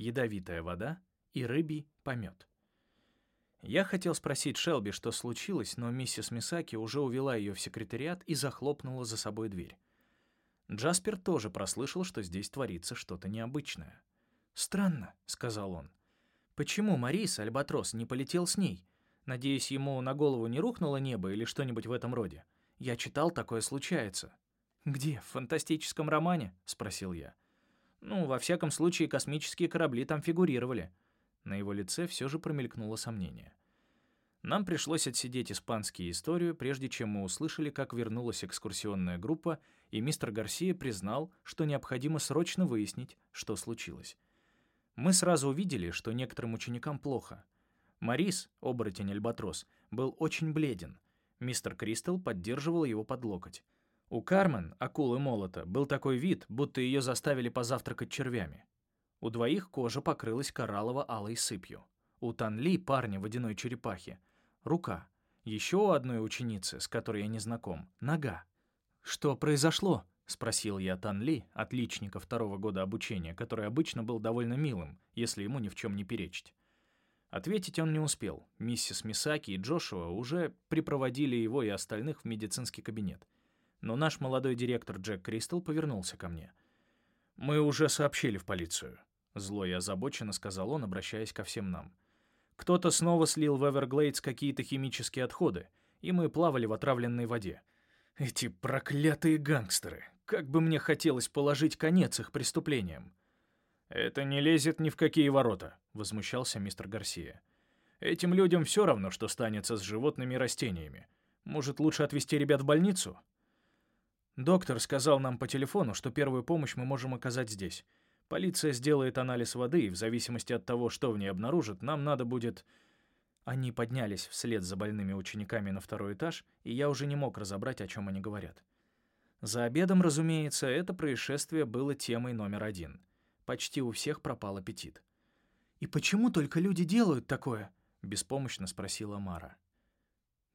ядовитая вода и рыбий помет. Я хотел спросить Шелби, что случилось, но миссис Мисаки уже увела ее в секретариат и захлопнула за собой дверь. Джаспер тоже прослышал, что здесь творится что-то необычное. «Странно», — сказал он. «Почему Марис, Альбатрос, не полетел с ней? Надеюсь, ему на голову не рухнуло небо или что-нибудь в этом роде? Я читал, такое случается». «Где? В фантастическом романе?» — спросил я. «Ну, во всяком случае, космические корабли там фигурировали». На его лице все же промелькнуло сомнение. Нам пришлось отсидеть испанские историю, прежде чем мы услышали, как вернулась экскурсионная группа, и мистер Гарсия признал, что необходимо срочно выяснить, что случилось. Мы сразу увидели, что некоторым ученикам плохо. Марис, оборотень-альбатрос, был очень бледен. Мистер Кристал поддерживал его под локоть. У Кармен, акулы молота, был такой вид, будто ее заставили позавтракать червями. У двоих кожа покрылась кораллово-алой сыпью. У Танли, парня водяной черепахи, рука. Еще у одной ученицы, с которой я не знаком, нога. «Что произошло?» — спросил я Танли, отличника второго года обучения, который обычно был довольно милым, если ему ни в чем не перечить. Ответить он не успел. Миссис Мисаки и Джошуа уже припроводили его и остальных в медицинский кабинет. Но наш молодой директор Джек Кристал повернулся ко мне. «Мы уже сообщили в полицию. Зло и озабоченно сказал он, обращаясь ко всем нам. Кто-то снова слил в Эверглейдс какие-то химические отходы, и мы плавали в отравленной воде. Эти проклятые гангстеры! Как бы мне хотелось положить конец их преступлениям! «Это не лезет ни в какие ворота», — возмущался мистер Гарсия. «Этим людям все равно, что станется с животными и растениями. Может, лучше отвезти ребят в больницу?» Доктор сказал нам по телефону, что первую помощь мы можем оказать здесь. Полиция сделает анализ воды, и в зависимости от того, что в ней обнаружит, нам надо будет... Они поднялись вслед за больными учениками на второй этаж, и я уже не мог разобрать, о чем они говорят. За обедом, разумеется, это происшествие было темой номер один. Почти у всех пропал аппетит. «И почему только люди делают такое?» — беспомощно спросила Мара.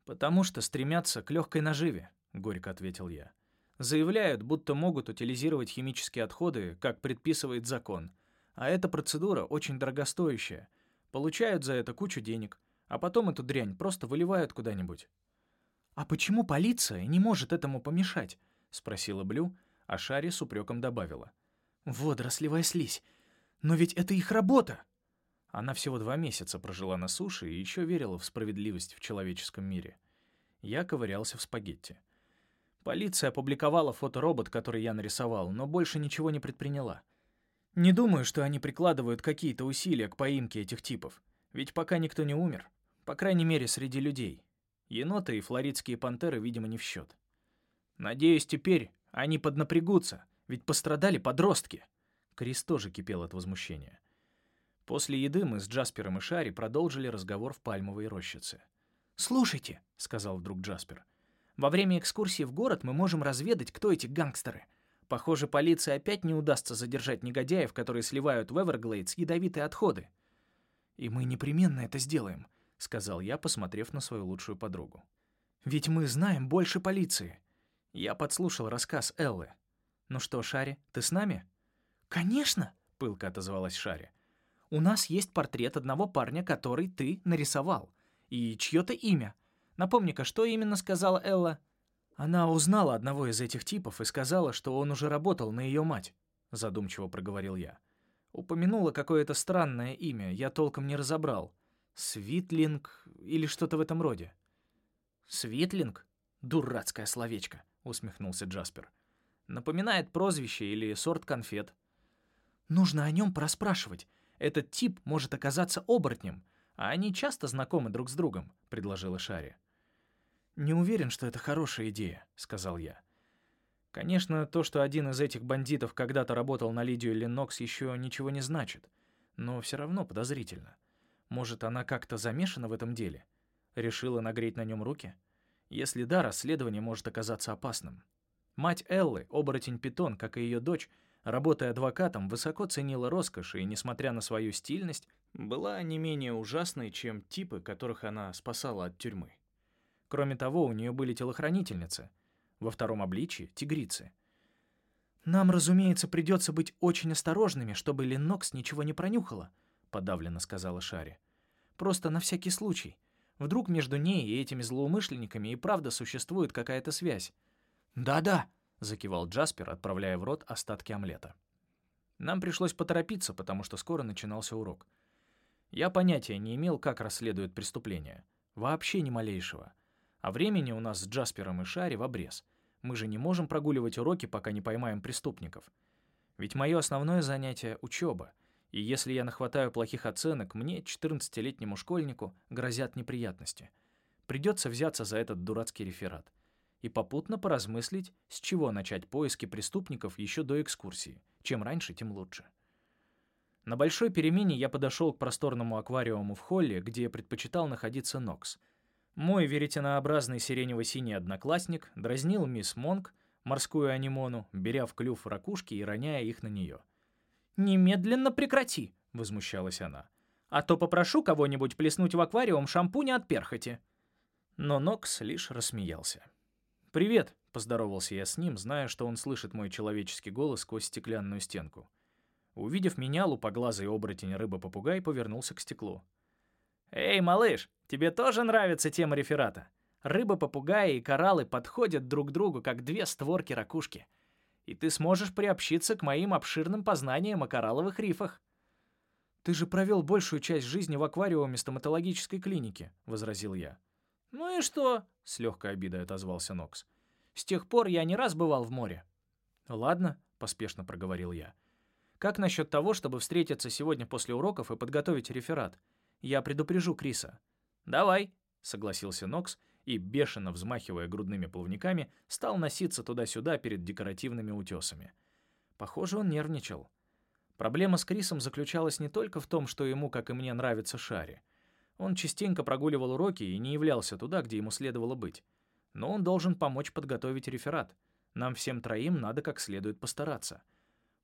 «Потому что стремятся к легкой наживе», — горько ответил я. Заявляют, будто могут утилизировать химические отходы, как предписывает закон. А эта процедура очень дорогостоящая. Получают за это кучу денег, а потом эту дрянь просто выливают куда-нибудь. «А почему полиция не может этому помешать?» — спросила Блю, а Шари с упреком добавила. «Водорослевая слизь! Но ведь это их работа!» Она всего два месяца прожила на суше и еще верила в справедливость в человеческом мире. Я ковырялся в спагетти. Полиция опубликовала фоторобот, который я нарисовал, но больше ничего не предприняла. Не думаю, что они прикладывают какие-то усилия к поимке этих типов. Ведь пока никто не умер. По крайней мере, среди людей. Еноты и флоридские пантеры, видимо, не в счет. Надеюсь, теперь они поднапрягутся, ведь пострадали подростки. Крис тоже кипел от возмущения. После еды мы с Джаспером и Шари продолжили разговор в пальмовой рощице. «Слушайте», — сказал вдруг Джаспер, — во время экскурсии в город мы можем разведать, кто эти гангстеры. Похоже, полиции опять не удастся задержать негодяев, которые сливают в Эверглейдс ядовитые отходы. «И мы непременно это сделаем», — сказал я, посмотрев на свою лучшую подругу. «Ведь мы знаем больше полиции». Я подслушал рассказ Эллы. «Ну что, Шари, ты с нами?» «Конечно», — пылко отозвалась Шари. «У нас есть портрет одного парня, который ты нарисовал, и чье-то имя — Напомни-ка, что именно сказала Элла?» «Она узнала одного из этих типов и сказала, что он уже работал на ее мать», — задумчиво проговорил я. Упомянула какое-то странное имя, я толком не разобрал. Свитлинг или что-то в этом роде. «Свитлинг? Дурацкое словечко», — усмехнулся Джаспер. «Напоминает прозвище или сорт конфет». «Нужно о нем проспрашивать. Этот тип может оказаться оборотнем, а они часто знакомы друг с другом», — предложила Шари. «Не уверен, что это хорошая идея», — сказал я. Конечно, то, что один из этих бандитов когда-то работал на Лидию Леннокс, еще ничего не значит, но все равно подозрительно. Может, она как-то замешана в этом деле? Решила нагреть на нем руки? Если да, расследование может оказаться опасным. Мать Эллы, оборотень-питон, как и ее дочь, работая адвокатом, высоко ценила роскошь и, несмотря на свою стильность, была не менее ужасной, чем типы, которых она спасала от тюрьмы. Кроме того, у нее были телохранительницы. Во втором обличии — тигрицы. «Нам, разумеется, придется быть очень осторожными, чтобы Леннокс ничего не пронюхала», — подавленно сказала Шари. «Просто на всякий случай. Вдруг между ней и этими злоумышленниками и правда существует какая-то связь». «Да-да», — закивал Джаспер, отправляя в рот остатки омлета. Нам пришлось поторопиться, потому что скоро начинался урок. Я понятия не имел, как расследуют преступление. Вообще ни малейшего. А времени у нас с Джаспером и Шари в обрез. Мы же не можем прогуливать уроки, пока не поймаем преступников. Ведь мое основное занятие — учеба. И если я нахватаю плохих оценок, мне, 14-летнему школьнику, грозят неприятности. Придется взяться за этот дурацкий реферат. И попутно поразмыслить, с чего начать поиски преступников еще до экскурсии. Чем раньше, тем лучше. На большой перемене я подошел к просторному аквариуму в холле, где предпочитал находиться Нокс. Мой веретенообразный сиренево-синий одноклассник дразнил мисс Монк, морскую анимону, беря в клюв ракушки и роняя их на нее. «Немедленно прекрати!» — возмущалась она. «А то попрошу кого-нибудь плеснуть в аквариум шампуня от перхоти». Но Нокс лишь рассмеялся. «Привет!» — поздоровался я с ним, зная, что он слышит мой человеческий голос сквозь стеклянную стенку. Увидев меня, лупоглазый оборотень рыба-попугай повернулся к стеклу. «Эй, малыш, тебе тоже нравится тема реферата? Рыба-попугаи и кораллы подходят друг другу, как две створки ракушки. И ты сможешь приобщиться к моим обширным познаниям о коралловых рифах». «Ты же провел большую часть жизни в аквариуме стоматологической клиники», — возразил я. «Ну и что?» — с легкой обидой отозвался Нокс. «С тех пор я не раз бывал в море». «Ладно», — поспешно проговорил я. Как насчет того, чтобы встретиться сегодня после уроков и подготовить реферат? Я предупрежу Криса». «Давай», — согласился Нокс и, бешено взмахивая грудными плавниками, стал носиться туда-сюда перед декоративными утесами. Похоже, он нервничал. Проблема с Крисом заключалась не только в том, что ему, как и мне, нравится Шари. Он частенько прогуливал уроки и не являлся туда, где ему следовало быть. Но он должен помочь подготовить реферат. Нам всем троим надо как следует постараться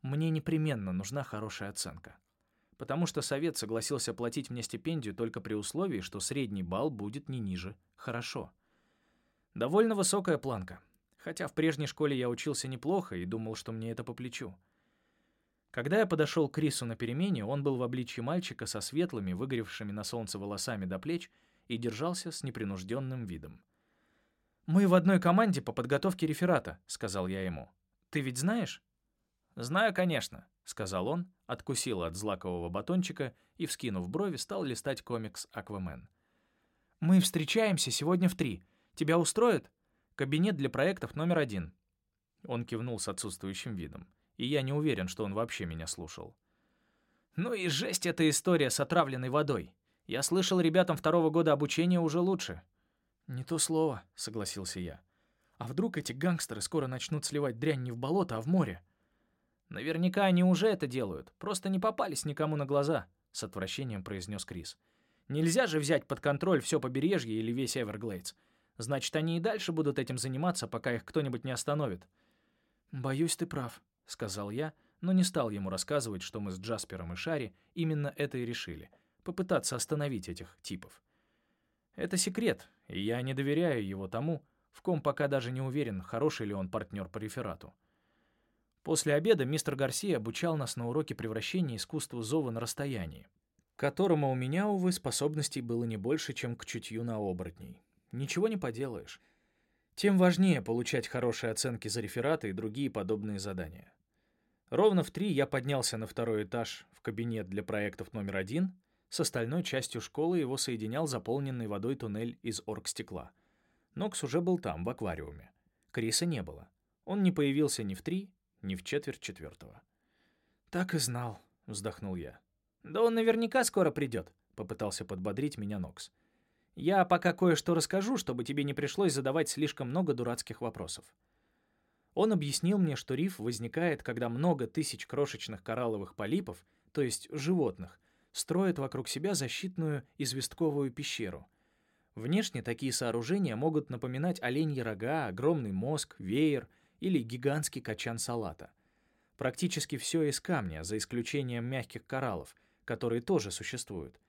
мне непременно нужна хорошая оценка. Потому что совет согласился платить мне стипендию только при условии, что средний балл будет не ниже «хорошо». Довольно высокая планка, хотя в прежней школе я учился неплохо и думал, что мне это по плечу. Когда я подошел к Крису на перемене, он был в обличье мальчика со светлыми, выгоревшими на солнце волосами до плеч и держался с непринужденным видом. «Мы в одной команде по подготовке реферата», — сказал я ему. «Ты ведь знаешь?» «Знаю, конечно», — сказал он, откусил от злакового батончика и, вскинув брови, стал листать комикс «Аквамен». «Мы встречаемся сегодня в три. Тебя устроит? Кабинет для проектов номер один». Он кивнул с отсутствующим видом, и я не уверен, что он вообще меня слушал. «Ну и жесть эта история с отравленной водой. Я слышал, ребятам второго года обучения уже лучше». «Не то слово», — согласился я. «А вдруг эти гангстеры скоро начнут сливать дрянь не в болото, а в море?» «Наверняка они уже это делают, просто не попались никому на глаза», — с отвращением произнес Крис. «Нельзя же взять под контроль все побережье или весь Эверглейдс. Значит, они и дальше будут этим заниматься, пока их кто-нибудь не остановит». «Боюсь, ты прав», — сказал я, но не стал ему рассказывать, что мы с Джаспером и Шари именно это и решили — попытаться остановить этих типов. Это секрет, и я не доверяю его тому, в ком пока даже не уверен, хороший ли он партнер по реферату. После обеда мистер Гарсия обучал нас на уроке превращения искусства зова на расстоянии, которому у меня, увы, способностей было не больше, чем к чутью на оборотней. Ничего не поделаешь. Тем важнее получать хорошие оценки за рефераты и другие подобные задания. Ровно в три я поднялся на второй этаж в кабинет для проектов номер один. С остальной частью школы его соединял заполненный водой туннель из оргстекла. Нокс уже был там, в аквариуме. Криса не было. Он не появился ни в три, не в четверть четвертого. «Так и знал», — вздохнул я. «Да он наверняка скоро придет», — попытался подбодрить меня Нокс. «Я пока кое-что расскажу, чтобы тебе не пришлось задавать слишком много дурацких вопросов». Он объяснил мне, что риф возникает, когда много тысяч крошечных коралловых полипов, то есть животных, строят вокруг себя защитную известковую пещеру. Внешне такие сооружения могут напоминать оленьи рога, огромный мозг, веер — или гигантский качан салата. Практически все из камня, за исключением мягких кораллов, которые тоже существуют.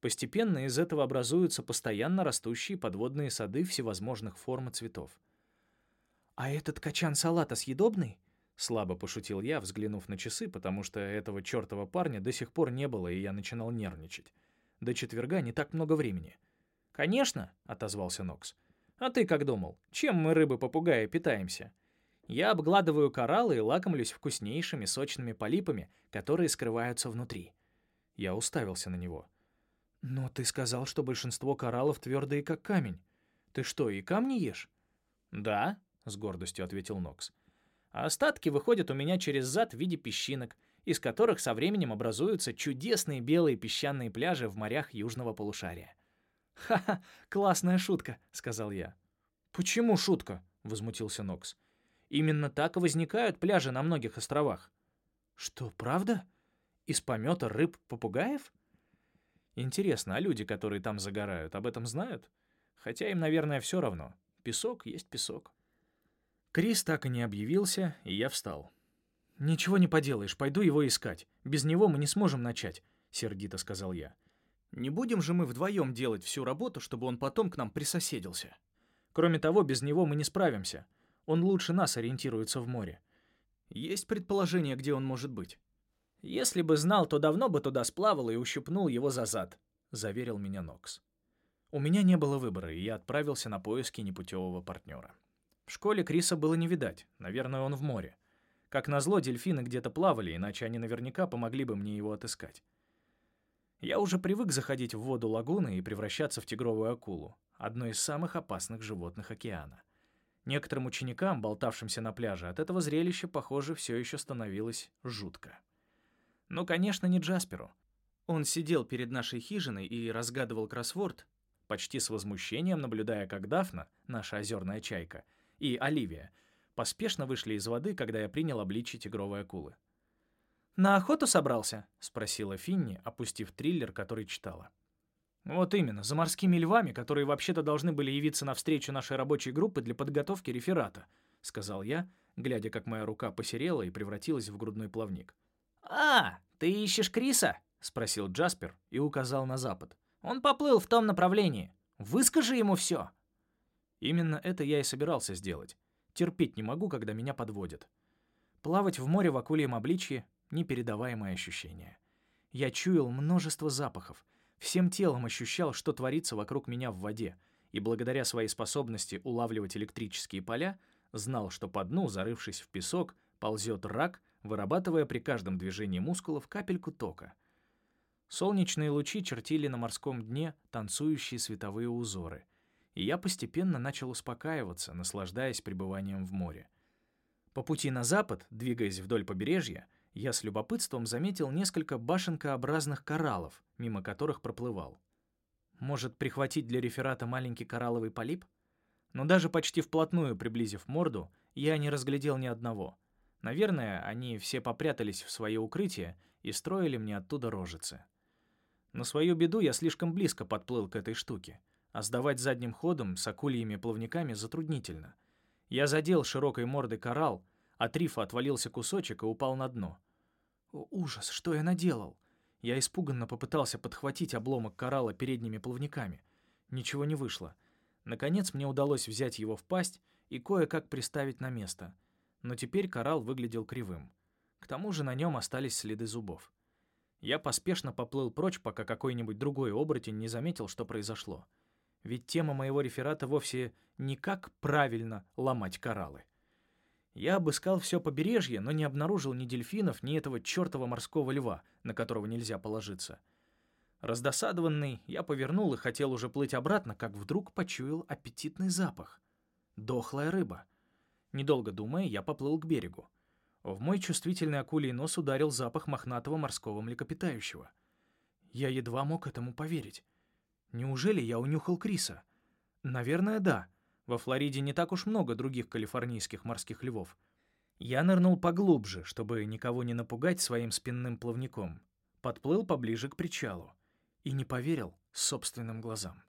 Постепенно из этого образуются постоянно растущие подводные сады всевозможных форм и цветов. «А этот качан салата съедобный?» Слабо пошутил я, взглянув на часы, потому что этого чертова парня до сих пор не было, и я начинал нервничать. До четверга не так много времени. «Конечно», — отозвался Нокс. «А ты как думал? Чем мы, рыбы-попугаи, питаемся?» Я обгладываю кораллы и лакомлюсь вкуснейшими сочными полипами, которые скрываются внутри. Я уставился на него. «Но ты сказал, что большинство кораллов твердые, как камень. Ты что, и камни ешь?» «Да», — с гордостью ответил Нокс. «А остатки выходят у меня через зад в виде песчинок, из которых со временем образуются чудесные белые песчаные пляжи в морях южного полушария». «Ха-ха, классная шутка», — сказал я. «Почему шутка?» — возмутился Нокс. «Именно так и возникают пляжи на многих островах». «Что, правда? Из помета рыб-попугаев?» Интересно, а люди, которые там загорают, об этом знают? Хотя им, наверное, все равно. Песок есть песок. Крис так и не объявился, и я встал. «Ничего не поделаешь, пойду его искать. Без него мы не сможем начать», — сердито сказал я. «Не будем же мы вдвоем делать всю работу, чтобы он потом к нам присоседился. Кроме того, без него мы не справимся. Он лучше нас ориентируется в море. Есть предположение, где он может быть?» «Если бы знал, то давно бы туда сплавал и ущипнул его за зад», — заверил меня Нокс. У меня не было выбора, и я отправился на поиски непутевого партнера. В школе Криса было не видать, наверное, он в море. Как назло, дельфины где-то плавали, иначе они наверняка помогли бы мне его отыскать. Я уже привык заходить в воду лагуны и превращаться в тигровую акулу, одно из самых опасных животных океана. Некоторым ученикам, болтавшимся на пляже, от этого зрелища, похоже, все еще становилось жутко. Ну, конечно, не Джасперу. Он сидел перед нашей хижиной и разгадывал кроссворд, почти с возмущением наблюдая, как Дафна, наша озерная чайка, и Оливия поспешно вышли из воды, когда я принял обличие тигровой акулы. «На охоту собрался?» — спросила Финни, опустив триллер, который читала. «Вот именно, за морскими львами, которые вообще-то должны были явиться на встречу нашей рабочей группы для подготовки реферата», — сказал я, глядя, как моя рука посерела и превратилась в грудной плавник. «А, ты ищешь Криса?» — спросил Джаспер и указал на запад. Он поплыл в том направлении. Выскажи ему все. Именно это я и собирался сделать. Терпеть не могу, когда меня подводят. Плавать в море в акульем обличье — непередаваемое ощущение. Я чуял множество запахов, всем телом ощущал, что творится вокруг меня в воде, и благодаря своей способности улавливать электрические поля, знал, что по дну, зарывшись в песок, ползет рак, вырабатывая при каждом движении мускулов капельку тока — Солнечные лучи чертили на морском дне танцующие световые узоры, и я постепенно начал успокаиваться, наслаждаясь пребыванием в море. По пути на запад, двигаясь вдоль побережья, я с любопытством заметил несколько башенкообразных кораллов, мимо которых проплывал. Может, прихватить для реферата маленький коралловый полип? Но даже почти вплотную приблизив морду, я не разглядел ни одного. Наверное, они все попрятались в свое укрытие и строили мне оттуда рожицы. На свою беду я слишком близко подплыл к этой штуке, а сдавать задним ходом с акульями плавниками затруднительно. Я задел широкой мордой коралл, от рифа отвалился кусочек и упал на дно. Ужас, что я наделал? Я испуганно попытался подхватить обломок коралла передними плавниками. Ничего не вышло. Наконец мне удалось взять его в пасть и кое-как приставить на место. Но теперь коралл выглядел кривым. К тому же на нем остались следы зубов. Я поспешно поплыл прочь, пока какой-нибудь другой оборотень не заметил, что произошло. Ведь тема моего реферата вовсе не как правильно ломать кораллы. Я обыскал все побережье, но не обнаружил ни дельфинов, ни этого чертова морского льва, на которого нельзя положиться. Раздосадованный, я повернул и хотел уже плыть обратно, как вдруг почуял аппетитный запах. Дохлая рыба. Недолго думая, я поплыл к берегу. В мой чувствительный акулий нос ударил запах мохнатого морского млекопитающего. Я едва мог этому поверить. Неужели я унюхал Криса? Наверное, да. Во Флориде не так уж много других калифорнийских морских львов. Я нырнул поглубже, чтобы никого не напугать своим спинным плавником. Подплыл поближе к причалу и не поверил собственным глазам.